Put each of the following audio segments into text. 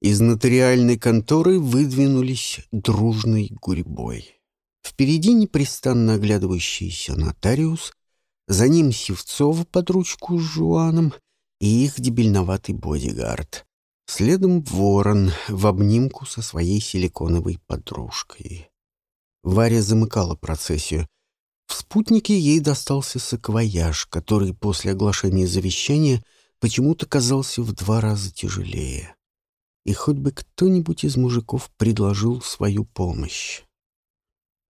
Из нотариальной конторы выдвинулись дружной гурьбой. Впереди непрестанно оглядывающийся нотариус, за ним Севцова под ручку с Жуаном и их дебильноватый бодигард. Следом ворон в обнимку со своей силиконовой подружкой. Варя замыкала процессию. В спутнике ей достался саквояж, который после оглашения завещания почему-то казался в два раза тяжелее. И хоть бы кто-нибудь из мужиков предложил свою помощь.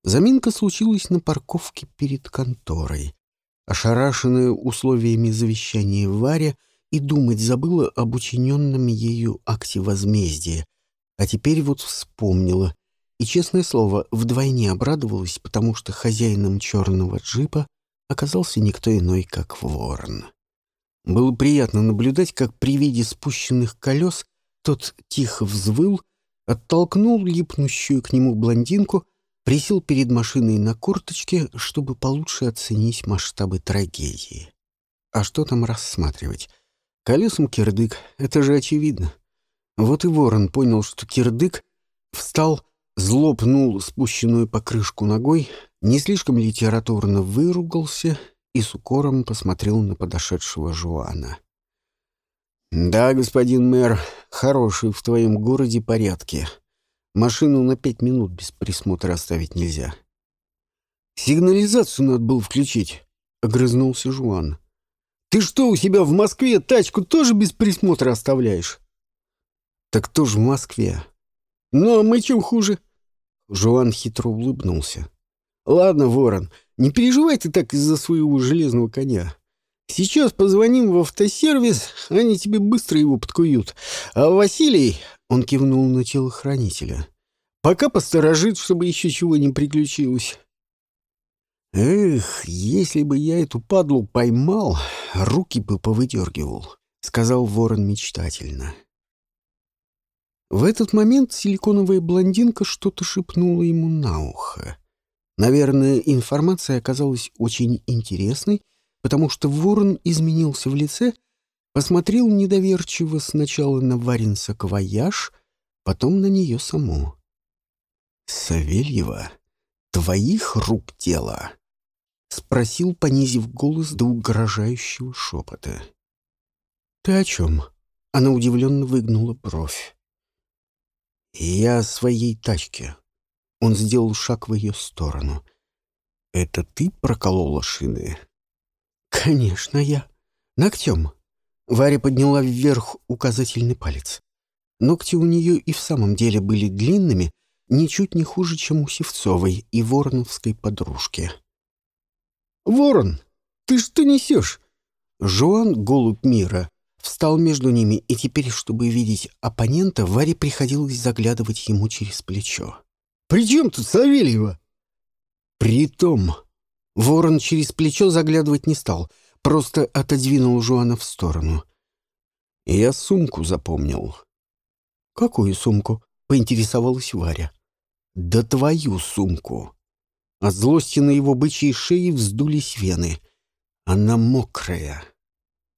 Заминка случилась на парковке перед конторой. Ошарашенная условиями завещания Варя и думать забыла об учиненном ею акте возмездия, а теперь вот вспомнила. И, честное слово, вдвойне обрадовалась, потому что хозяином черного джипа оказался никто иной, как ворон. Было приятно наблюдать, как при виде спущенных колес тот тихо взвыл, оттолкнул липнущую к нему блондинку, присел перед машиной на курточке, чтобы получше оценить масштабы трагедии. А что там рассматривать? Колесом кирдык, это же очевидно. Вот и ворон понял, что кирдык встал, злопнул спущенную покрышку ногой, не слишком литературно выругался и с укором посмотрел на подошедшего Жуана. «Да, господин мэр, хороший в твоем городе порядки. Машину на пять минут без присмотра оставить нельзя». «Сигнализацию надо было включить», — огрызнулся Жуан. Ты что, у себя в Москве тачку тоже без присмотра оставляешь? Так кто же в Москве? Ну, а мы чем хуже? Жуан хитро улыбнулся. Ладно, Ворон, не переживай ты так из-за своего железного коня. Сейчас позвоним в автосервис, они тебе быстро его подкуют. А Василий, он кивнул на телохранителя, пока посторожит, чтобы еще чего не приключилось. «Эх, если бы я эту падлу поймал, руки бы повыдергивал», — сказал ворон мечтательно. В этот момент силиконовая блондинка что-то шепнула ему на ухо. Наверное, информация оказалась очень интересной, потому что ворон изменился в лице, посмотрел недоверчиво сначала на Варин саквояж, потом на нее саму. «Савельева, твоих рук дело?» — спросил, понизив голос до угрожающего шепота. «Ты о чем?» — она удивленно выгнула бровь. «Я о своей тачке». Он сделал шаг в ее сторону. «Это ты проколола шины?» «Конечно, я. Ногтем». Варя подняла вверх указательный палец. Ногти у нее и в самом деле были длинными, ничуть не хуже, чем у Севцовой и Вороновской подружки. «Ворон, ты что несешь?» Жуан, голубь мира, встал между ними, и теперь, чтобы видеть оппонента, Варе приходилось заглядывать ему через плечо. «При чем тут Савельева?» «Притом...» Ворон через плечо заглядывать не стал, просто отодвинул Жуана в сторону. «Я сумку запомнил». «Какую сумку?» — поинтересовалась Варя. «Да твою сумку». От злости на его бычьей шее вздулись вены. Она мокрая.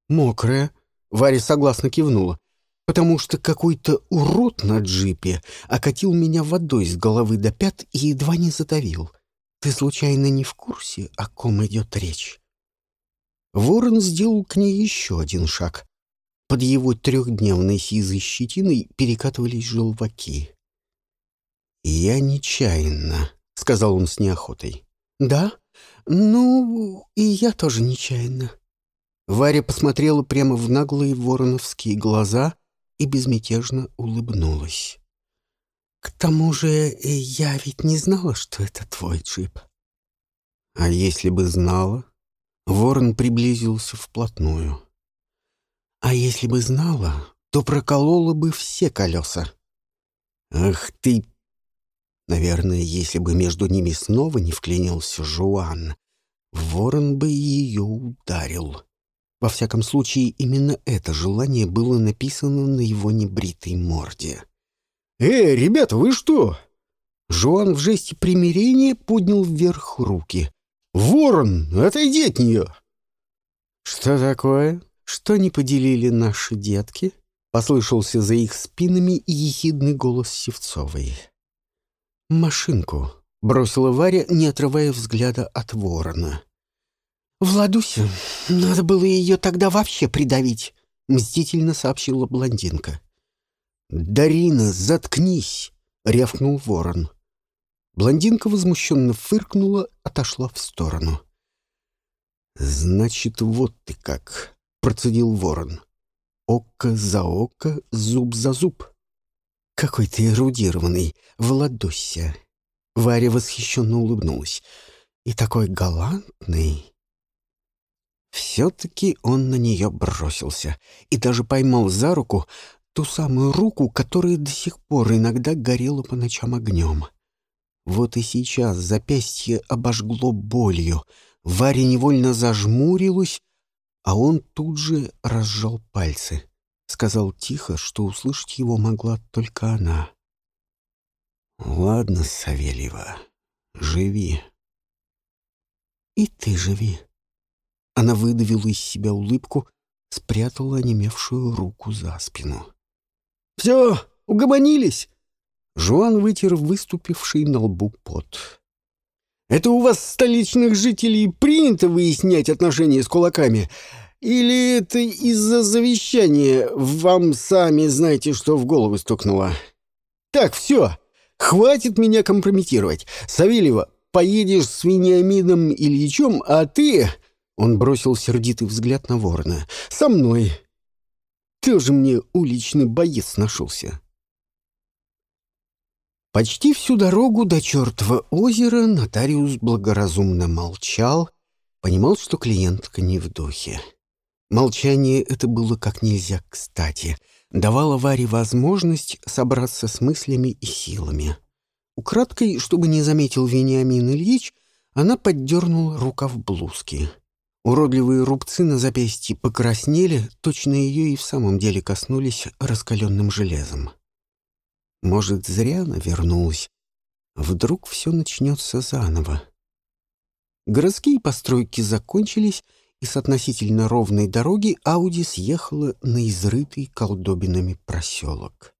Мокрая? Варя согласно кивнула. Потому что какой-то урод на джипе окатил меня водой с головы до пят и едва не задавил. Ты случайно не в курсе, о ком идет речь? Ворон сделал к ней еще один шаг. Под его трехдневной сизой щетиной перекатывались желваки. «Я нечаянно», — сказал он с неохотой. «Да? Ну, и я тоже нечаянно». Варя посмотрела прямо в наглые вороновские глаза и безмятежно улыбнулась. «К тому же я ведь не знала, что это твой джип». «А если бы знала?» Ворон приблизился вплотную. «А если бы знала, то проколола бы все колеса». «Ах ты Наверное, если бы между ними снова не вклинился Жуан, ворон бы ее ударил. Во всяком случае, именно это желание было написано на его небритой морде. «Эй, ребята, вы что?» Жуан в жесте примирения поднял вверх руки. «Ворон, отойди от нее!» «Что такое? Что не поделили наши детки?» — послышался за их спинами ехидный голос Севцовой. «Машинку», — бросила Варя, не отрывая взгляда от ворона. «Владуся, надо было ее тогда вообще придавить», — мстительно сообщила блондинка. «Дарина, заткнись!» — рявкнул ворон. Блондинка возмущенно фыркнула, отошла в сторону. «Значит, вот ты как!» — процедил ворон. «Око за око, зуб за зуб». «Какой ты эрудированный, Владуся!» Варя восхищенно улыбнулась. «И такой галантный!» Все-таки он на нее бросился и даже поймал за руку ту самую руку, которая до сих пор иногда горела по ночам огнем. Вот и сейчас запястье обожгло болью, Варя невольно зажмурилась, а он тут же разжал пальцы. Сказал тихо, что услышать его могла только она. «Ладно, Савельева, живи». «И ты живи», она выдавила из себя улыбку, спрятала онемевшую руку за спину. «Все, угомонились!» Жуан вытер выступивший на лбу пот. «Это у вас, столичных жителей, принято выяснять отношения с кулаками? Или это из-за завещания вам сами знаете, что в голову стукнуло? Так, все, хватит меня компрометировать. Савельева, поедешь с Вениамином Ильичем, а ты он бросил сердитый взгляд на ворона. «Со мной! Тоже мне уличный боец нашелся!» Почти всю дорогу до чертова озера нотариус благоразумно молчал, понимал, что клиентка не в духе. Молчание это было как нельзя кстати, давало Варе возможность собраться с мыслями и силами. Украдкой, чтобы не заметил Вениамин Ильич, она поддернула рукав блузки. Уродливые рубцы на запястье покраснели, точно ее и в самом деле коснулись раскаленным железом. Может, зря она вернулась. Вдруг все начнется заново. Городские постройки закончились, и с относительно ровной дороги Ауди съехала на изрытый колдобинами проселок.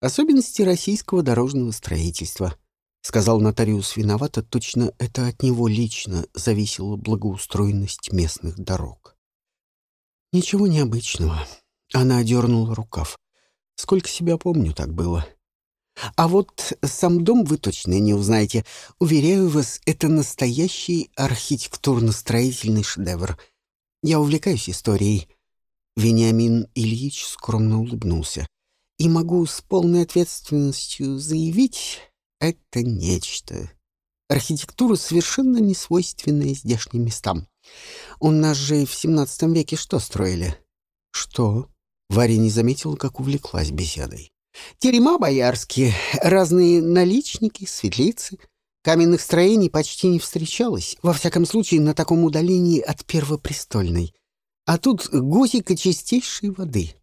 Особенности российского дорожного строительства —— сказал нотариус виновато, точно это от него лично зависела благоустроенность местных дорог. «Ничего необычного». Она одернула рукав. «Сколько себя помню, так было». «А вот сам дом вы точно не узнаете. Уверяю вас, это настоящий архитектурно-строительный шедевр. Я увлекаюсь историей». Вениамин Ильич скромно улыбнулся. «И могу с полной ответственностью заявить, это нечто. Архитектура совершенно не свойственная здешним местам. У нас же в XVII веке что строили? Что? Варя не заметила, как увлеклась беседой. Терема боярские, разные наличники, светлицы. Каменных строений почти не встречалось, во всяком случае на таком удалении от Первопрестольной. А тут готика чистейшей воды.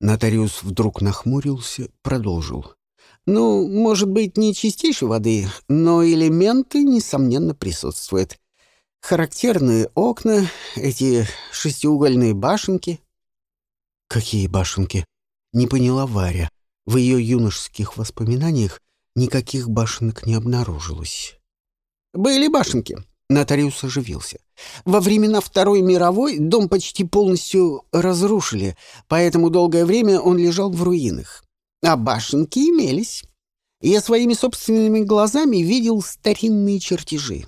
Нотариус вдруг нахмурился, продолжил. Ну, может быть, не чистейшей воды, но элементы, несомненно, присутствуют. Характерные окна, эти шестиугольные башенки. Какие башенки? Не поняла Варя. В ее юношеских воспоминаниях никаких башенок не обнаружилось. Были башенки. Нотариус оживился. Во времена Второй мировой дом почти полностью разрушили, поэтому долгое время он лежал в руинах. А башенки имелись. Я своими собственными глазами видел старинные чертежи.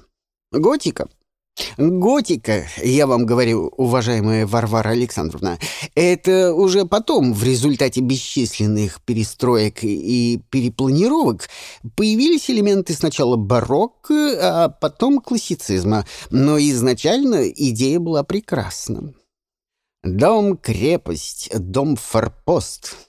Готика. Готика, я вам говорю, уважаемая Варвара Александровна, это уже потом, в результате бесчисленных перестроек и перепланировок, появились элементы сначала барокко, а потом классицизма, но изначально идея была прекрасна. Дом-крепость, дом-форпост,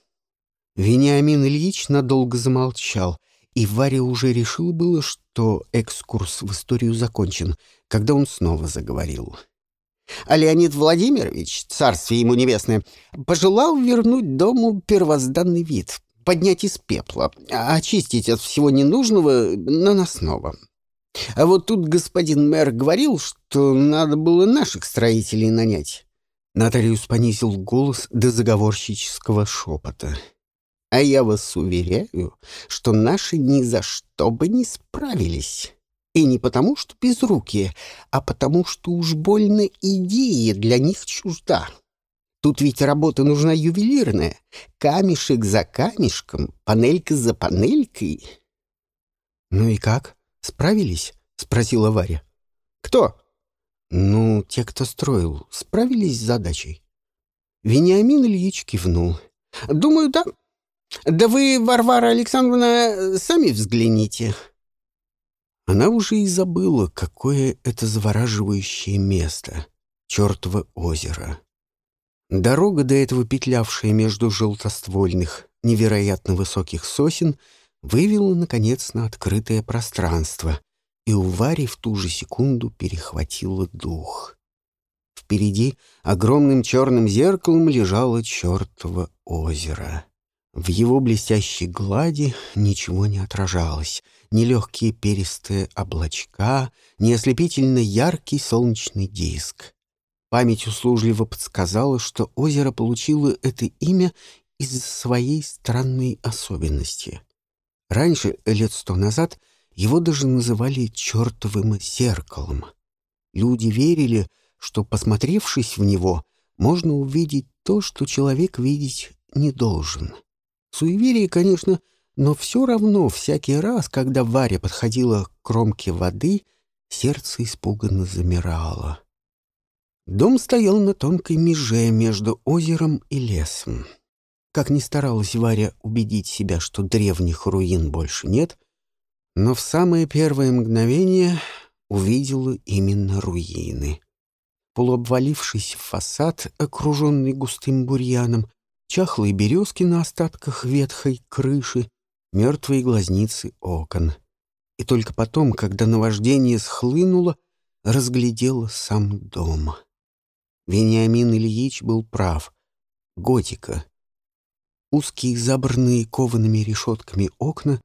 Вениамин Ильич надолго замолчал, и Варя уже решила было, что экскурс в историю закончен, когда он снова заговорил. А Леонид Владимирович, царствие ему небесное, пожелал вернуть дому первозданный вид, поднять из пепла, очистить от всего ненужного наносного. А вот тут господин мэр говорил, что надо было наших строителей нанять. Нотариус понизил голос до заговорщического шепота. «А я вас уверяю, что наши ни за что бы не справились. И не потому, что безрукие, а потому, что уж больно идея для них чужда. Тут ведь работа нужна ювелирная. Камешек за камешком, панелька за панелькой». «Ну и как? Справились?» — спросила Варя. «Кто?» Ну, те, кто строил, справились с задачей. Вениамин Ильич кивнул. Думаю, да. Да вы, Варвара Александровна, сами взгляните. Она уже и забыла, какое это завораживающее место — чертово озеро. Дорога, до этого петлявшая между желтоствольных, невероятно высоких сосен, вывела, наконец, на открытое пространство, и у Вари в ту же секунду перехватило дух. Впереди огромным черным зеркалом лежало чертово озеро. В его блестящей глади ничего не отражалось, ни легкие перистые облачка, ни ослепительно яркий солнечный диск. Память услужливо подсказала, что озеро получило это имя из-за своей странной особенности. Раньше, лет сто назад, его даже называли «чертовым зеркалом». Люди верили, что, посмотревшись в него, можно увидеть то, что человек видеть не должен. Суеверие, конечно, но все равно всякий раз, когда Варя подходила к кромке воды, сердце испуганно замирало. Дом стоял на тонкой меже между озером и лесом. Как ни старалась Варя убедить себя, что древних руин больше нет, но в самое первое мгновение увидела именно руины. Полуобвалившийся фасад, окруженный густым бурьяном, чахлые березки на остатках ветхой крыши, мертвые глазницы окон. И только потом, когда наваждение схлынуло, разглядела сам дом. Вениамин Ильич был прав. Готика. Узкие забранные коваными решетками окна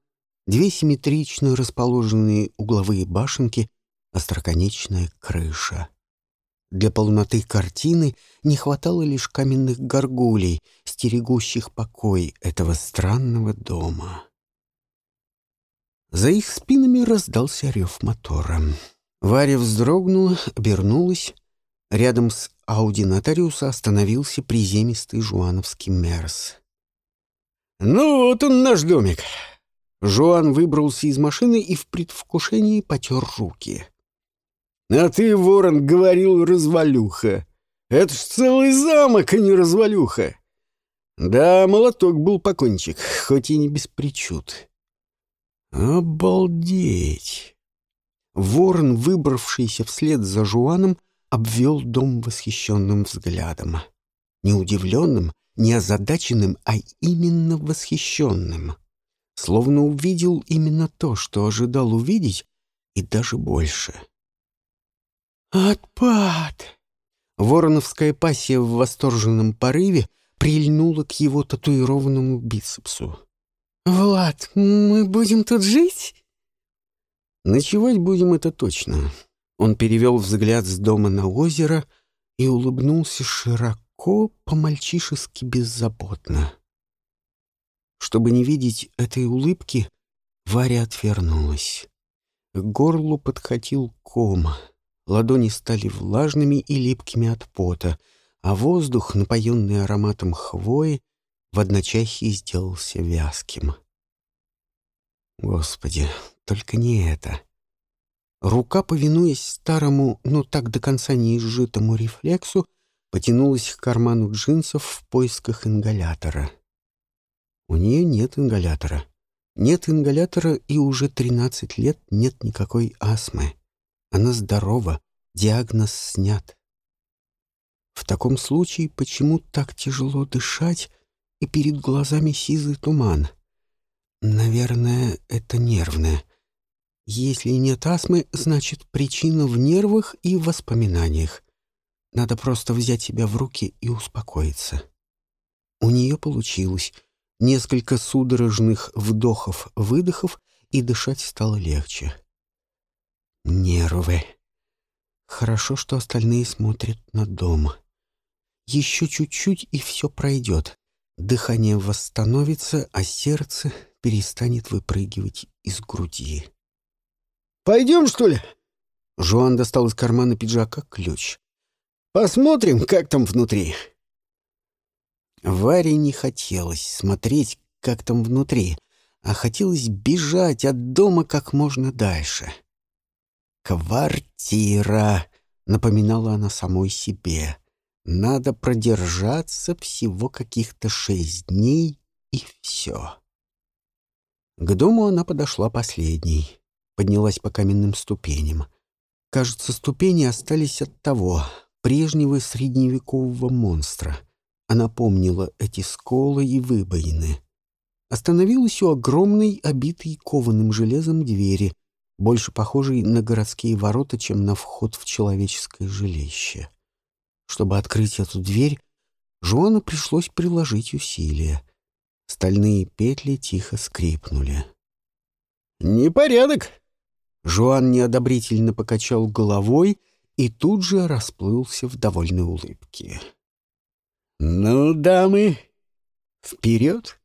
две симметрично расположенные угловые башенки, остроконечная крыша. Для полноты картины не хватало лишь каменных горгулей, стерегущих покой этого странного дома. За их спинами раздался рев мотора. Варя вздрогнула, обернулась. Рядом с Ауди нотариуса остановился приземистый жуановский мерс. «Ну, вот он наш домик», Жуан выбрался из машины и в предвкушении потер руки. «А ты, ворон, говорил развалюха. Это ж целый замок, а не развалюха!» Да, молоток был покончик, хоть и не без причуд. Обалдеть! Ворон, выбравшийся вслед за Жуаном, обвел дом восхищенным взглядом. Не удивленным, не озадаченным, а именно восхищенным словно увидел именно то, что ожидал увидеть, и даже больше. «Отпад!» Вороновская пассия в восторженном порыве прильнула к его татуированному бицепсу. «Влад, мы будем тут жить?» «Ночевать будем, это точно». Он перевел взгляд с дома на озеро и улыбнулся широко, по-мальчишески беззаботно. Чтобы не видеть этой улыбки, Варя отвернулась. К горлу подкатил ком. Ладони стали влажными и липкими от пота, а воздух, напоенный ароматом хвои, в одночасье сделался вязким. Господи, только не это. Рука, повинуясь старому, но так до конца не изжитому рефлексу, потянулась к карману джинсов в поисках ингалятора — у нее нет ингалятора. Нет ингалятора и уже 13 лет нет никакой астмы. Она здорова, диагноз снят. В таком случае почему так тяжело дышать и перед глазами сизый туман? Наверное, это нервное. Если нет астмы, значит причина в нервах и воспоминаниях. Надо просто взять себя в руки и успокоиться. У нее получилось — Несколько судорожных вдохов-выдохов, и дышать стало легче. Нервы. Хорошо, что остальные смотрят на дом. Еще чуть-чуть, и все пройдет. Дыхание восстановится, а сердце перестанет выпрыгивать из груди. «Пойдем, что ли?» Жуан достал из кармана пиджака ключ. «Посмотрим, как там внутри». Варе не хотелось смотреть, как там внутри, а хотелось бежать от дома как можно дальше. «Квартира», — напоминала она самой себе. «Надо продержаться всего каких-то шесть дней, и все». К дому она подошла последней, поднялась по каменным ступеням. Кажется, ступени остались от того, прежнего средневекового монстра. Она помнила эти сколы и выбоины. Остановилась у огромной, обитой кованым железом двери, больше похожей на городские ворота, чем на вход в человеческое жилище. Чтобы открыть эту дверь, Жуану пришлось приложить усилия. Стальные петли тихо скрипнули. «Непорядок!» Жуан неодобрительно покачал головой и тут же расплылся в довольной улыбке. «Ну, дамы, вперед!»